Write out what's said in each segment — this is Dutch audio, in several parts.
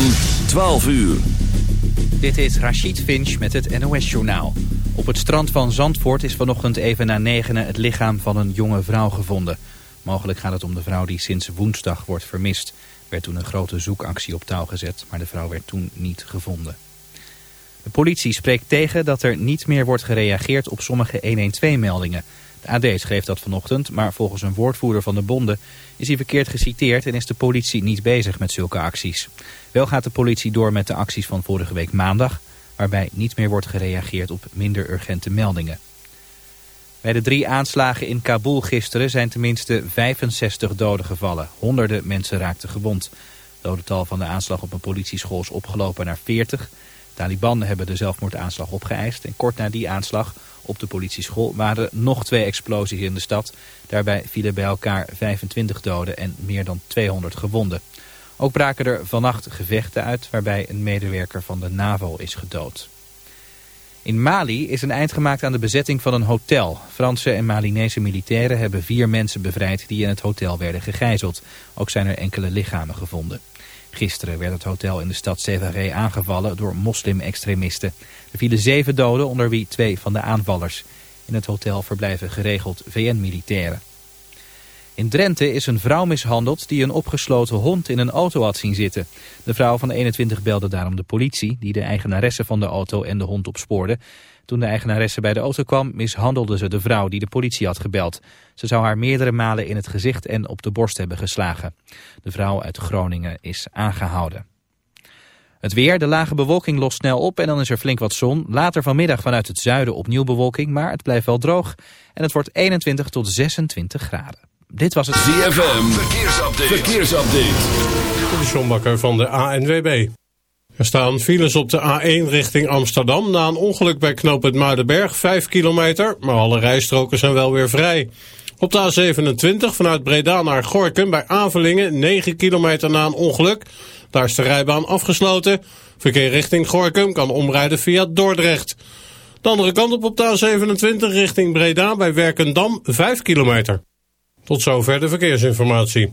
van 12 uur. Dit is Rachid Finch met het NOS-journaal. Op het strand van Zandvoort is vanochtend even na negenen het lichaam van een jonge vrouw gevonden. Mogelijk gaat het om de vrouw die sinds woensdag wordt vermist. Er werd toen een grote zoekactie op touw gezet, maar de vrouw werd toen niet gevonden. De politie spreekt tegen dat er niet meer wordt gereageerd op sommige 112-meldingen... De AD schreef dat vanochtend, maar volgens een woordvoerder van de bonden is hij verkeerd geciteerd en is de politie niet bezig met zulke acties. Wel gaat de politie door met de acties van vorige week maandag, waarbij niet meer wordt gereageerd op minder urgente meldingen. Bij de drie aanslagen in Kabul gisteren zijn tenminste 65 doden gevallen. Honderden mensen raakten gewond. Het dodental van de aanslag op een politieschool is opgelopen naar 40. Taliban hebben de zelfmoordaanslag opgeëist en kort na die aanslag op de politieschool waren nog twee explosies in de stad. Daarbij vielen bij elkaar 25 doden en meer dan 200 gewonden. Ook braken er vannacht gevechten uit waarbij een medewerker van de NAVO is gedood. In Mali is een eind gemaakt aan de bezetting van een hotel. Franse en Malinese militairen hebben vier mensen bevrijd die in het hotel werden gegijzeld. Ook zijn er enkele lichamen gevonden. Gisteren werd het hotel in de stad Sévaré aangevallen door moslim-extremisten. Er vielen zeven doden, onder wie twee van de aanvallers. In het hotel verblijven geregeld VN-militairen. In Drenthe is een vrouw mishandeld die een opgesloten hond in een auto had zien zitten. De vrouw van 21 belde daarom de politie, die de eigenaresse van de auto en de hond opspoorde. Toen de eigenaresse bij de auto kwam, mishandelde ze de vrouw die de politie had gebeld. Ze zou haar meerdere malen in het gezicht en op de borst hebben geslagen. De vrouw uit Groningen is aangehouden. Het weer, de lage bewolking lost snel op en dan is er flink wat zon. Later vanmiddag vanuit het zuiden opnieuw bewolking, maar het blijft wel droog. En het wordt 21 tot 26 graden. Dit was het ZFM, verkeersupdate. verkeersupdate. De Sjombakker van de ANWB. Er staan files op de A1 richting Amsterdam na een ongeluk bij knooppunt Muidenberg, 5 kilometer, maar alle rijstroken zijn wel weer vrij. Op de A27 vanuit Breda naar Gorkum bij Avelingen, 9 kilometer na een ongeluk. Daar is de rijbaan afgesloten. Verkeer richting Gorkum kan omrijden via Dordrecht. De andere kant op op de A27 richting Breda bij Werkendam, 5 kilometer. Tot zover de verkeersinformatie.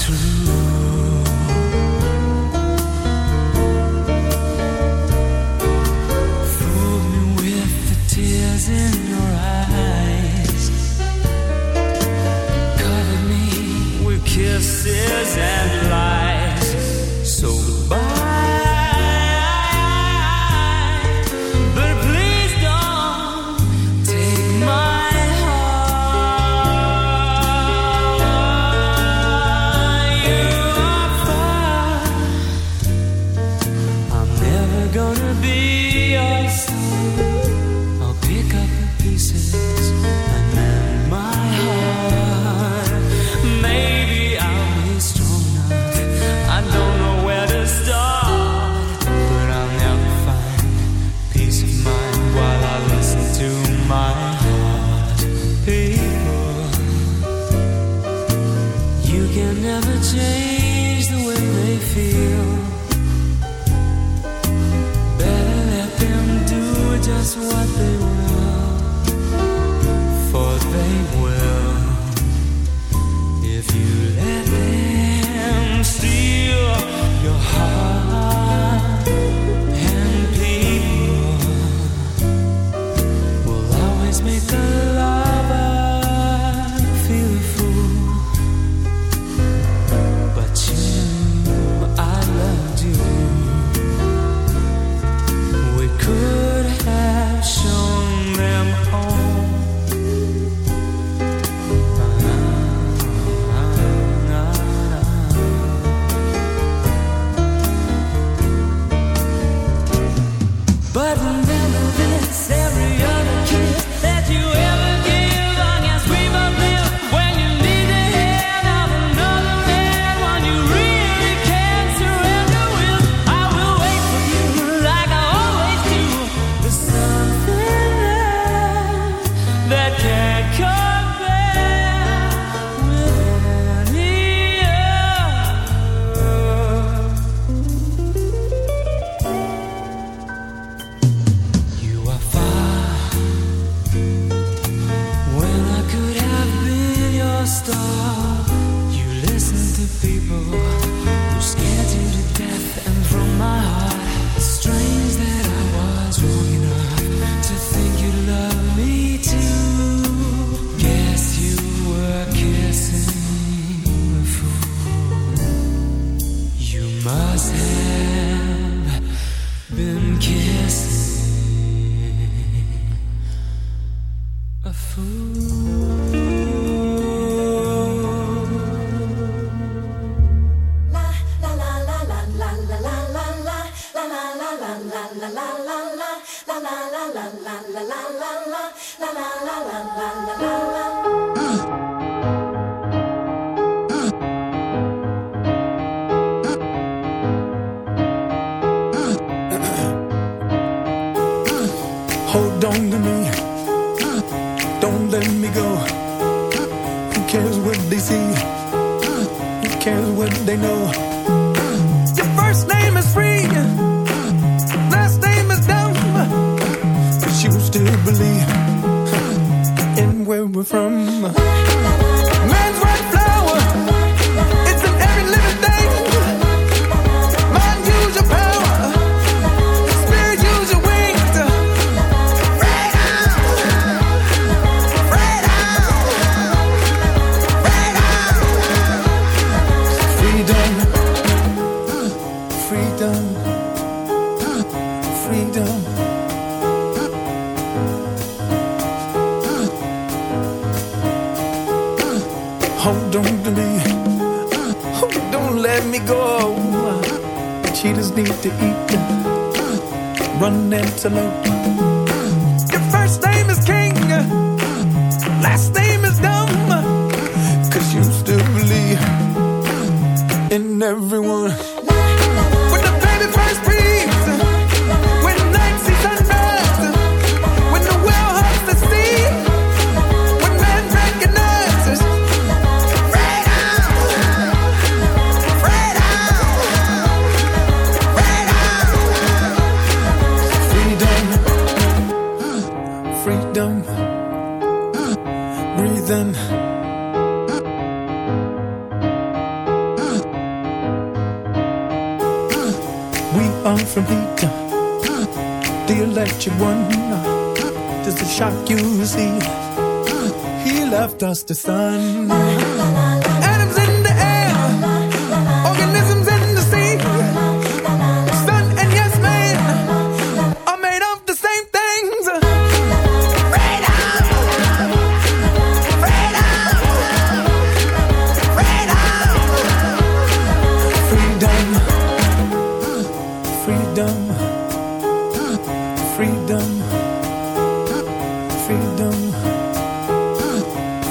through just a sign.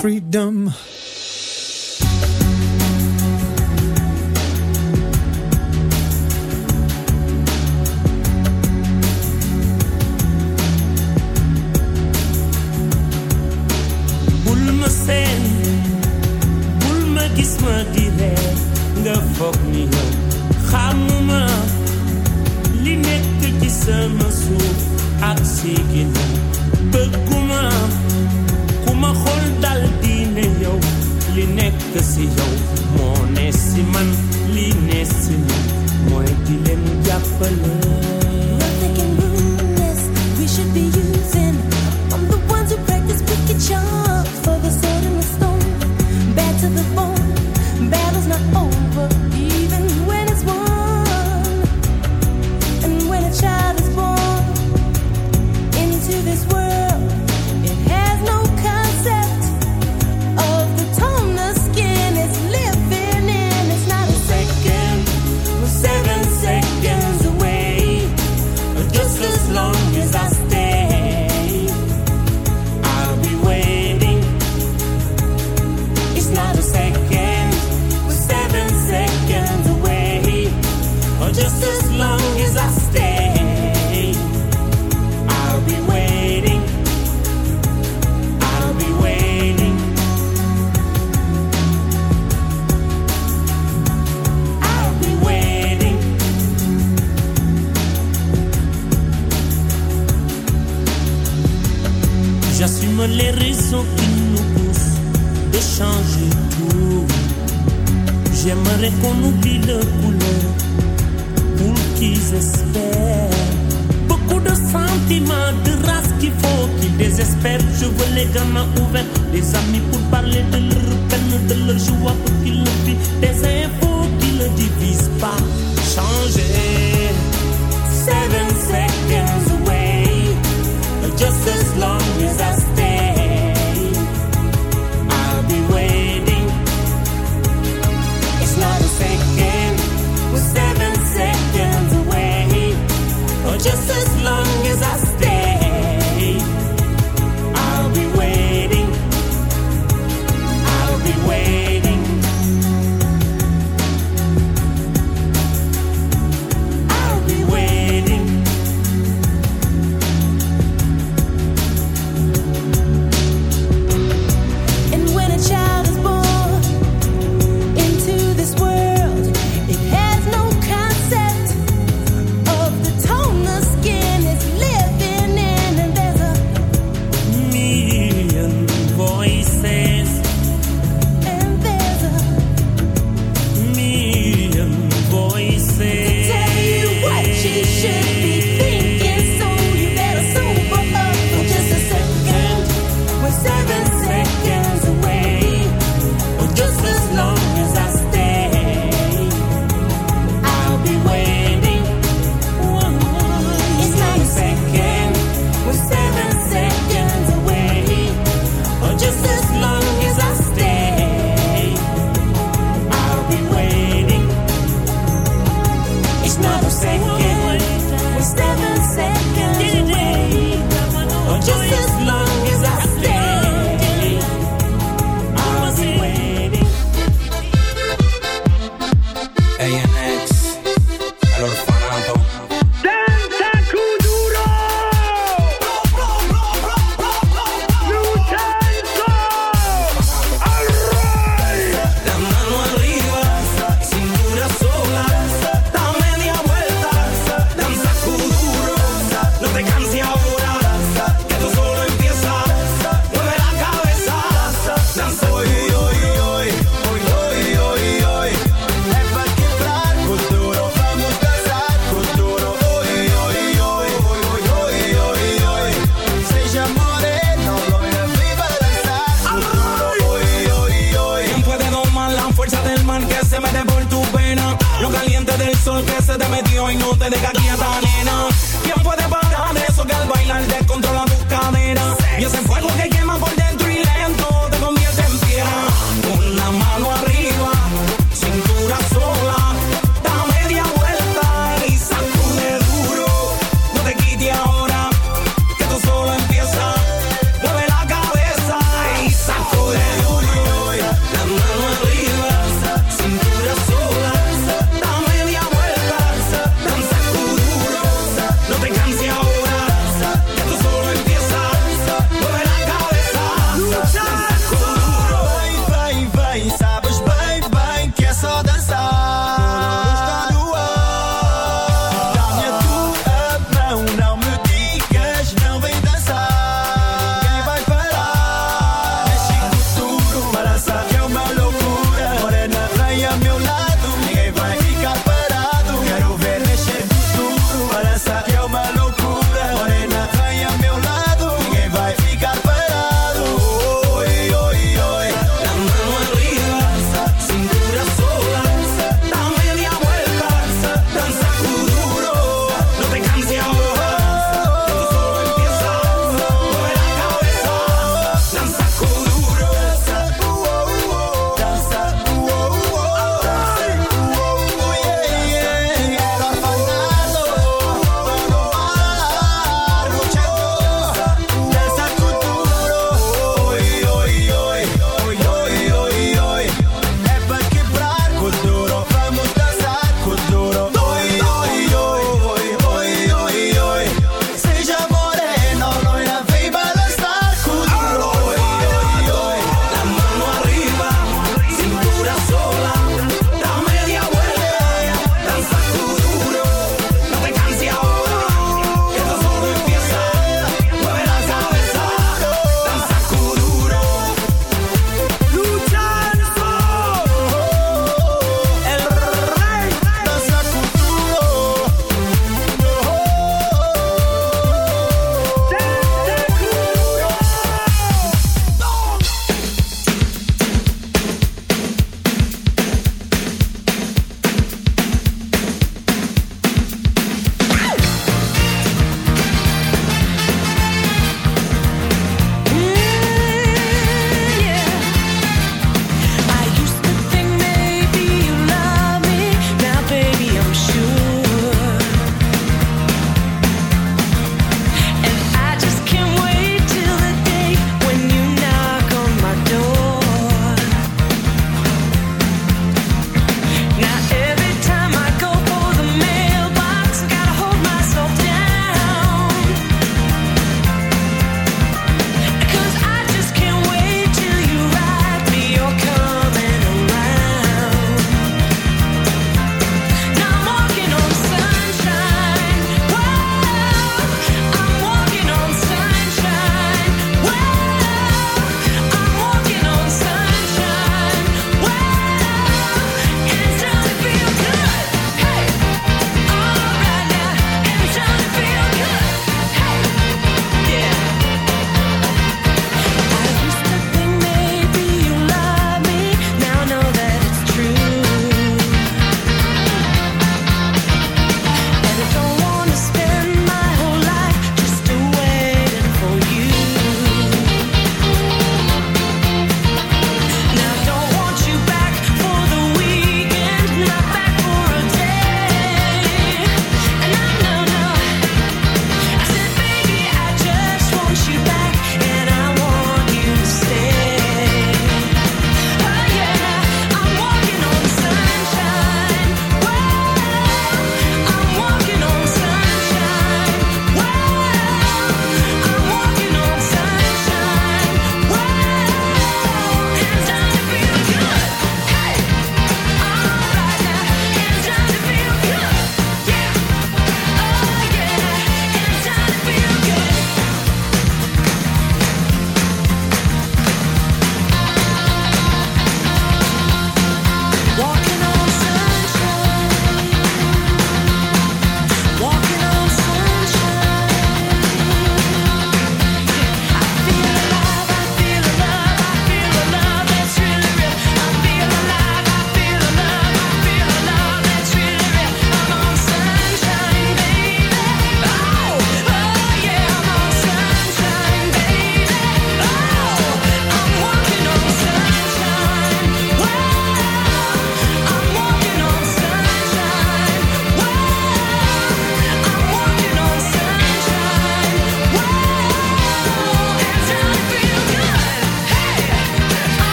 Freedom, J'aimerais qu'on oublie le couleur pour qu'ils espèrent. Beaucoup de sentiments, de race qu'il faut qu'ils désespèrent. Je veux les gamins ouverts, des amis pour parler de leur peine, de leur joie pour qu'ils le vivent. Des infos qui ne divisent pas. Changer. Seven seconds away. Just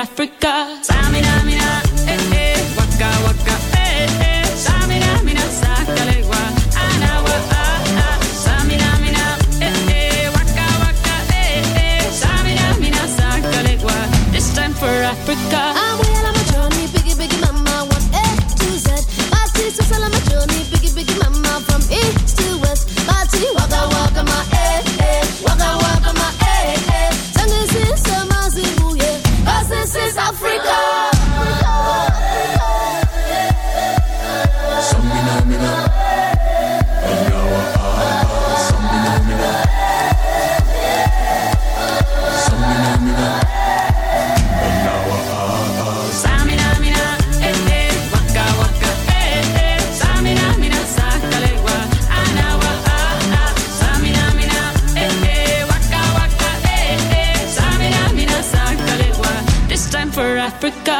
traffic Africa.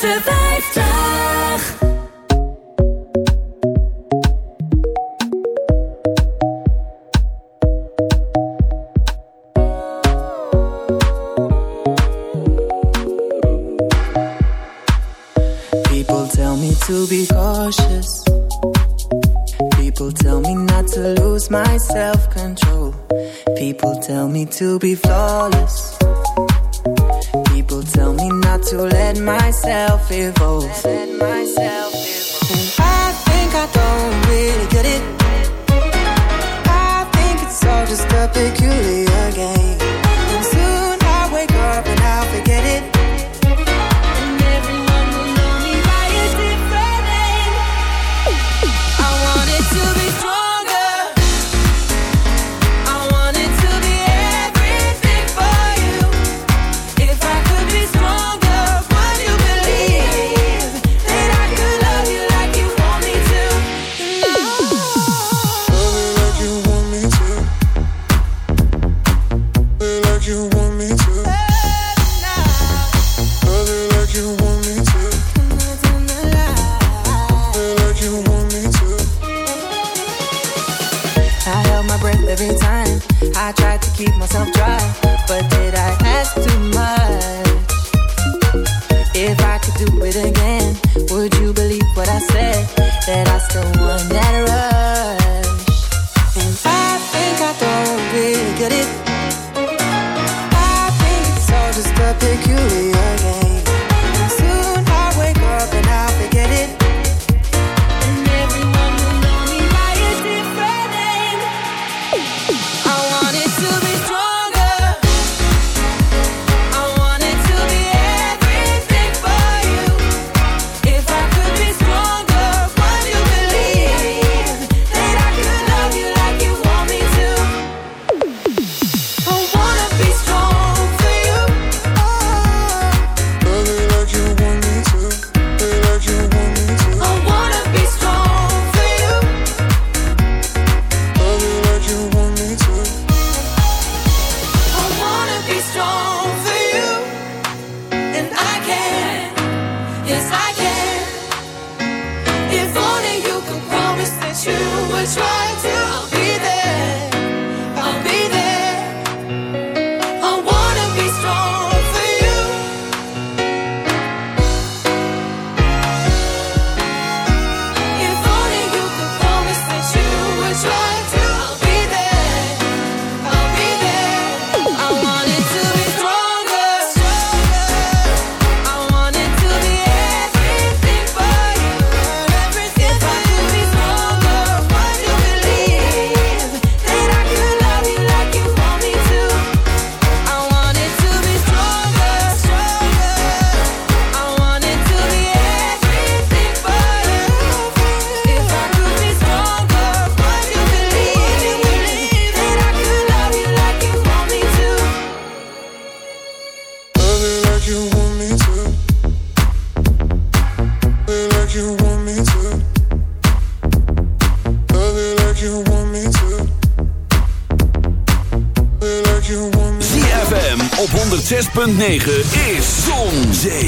tussen 50. People tell me to be cautious. People tell me not to lose my self-control. People tell me to be flawless. myself involved. 9 is Zon, Zee,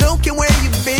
don't care where you've been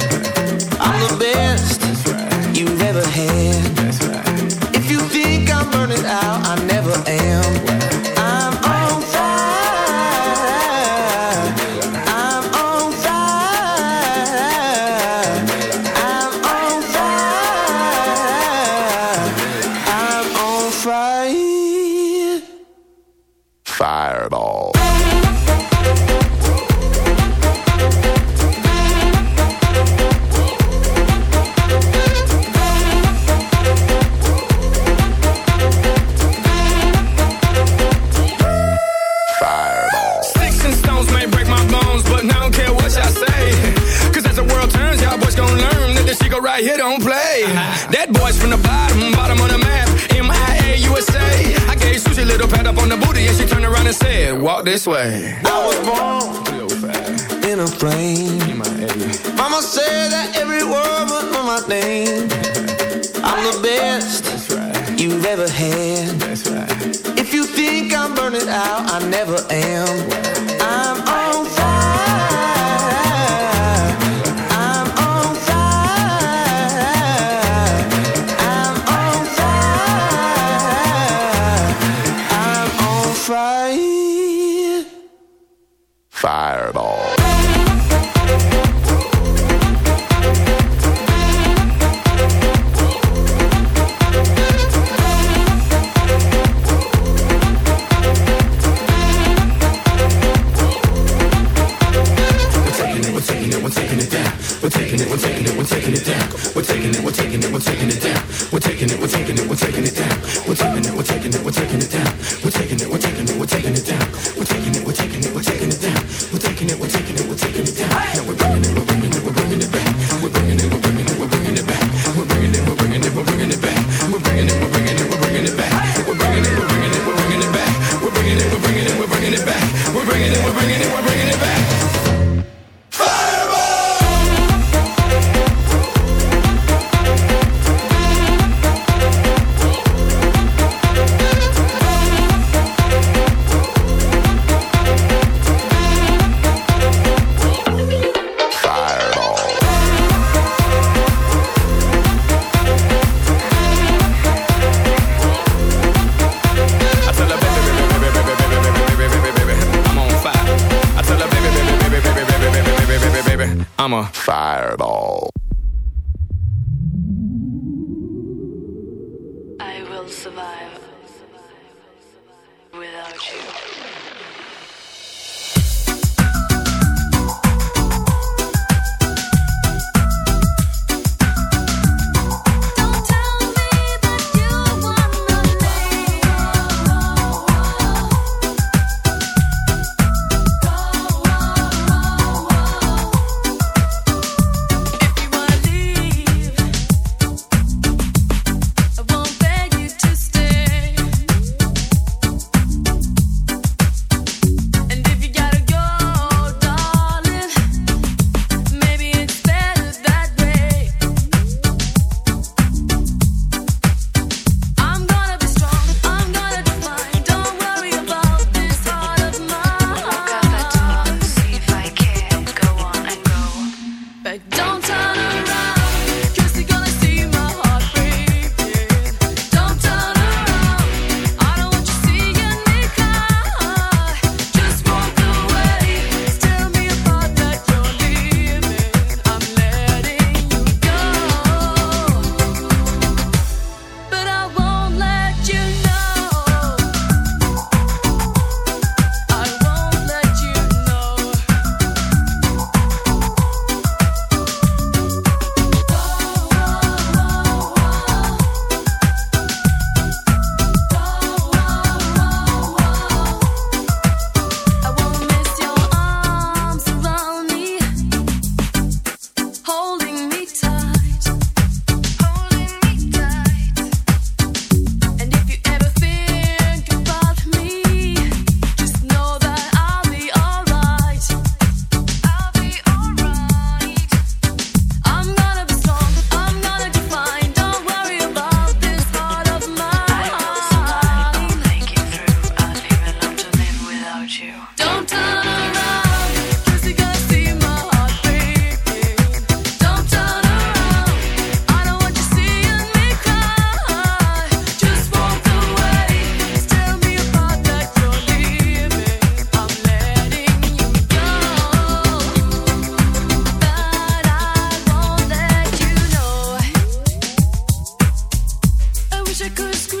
je couscous.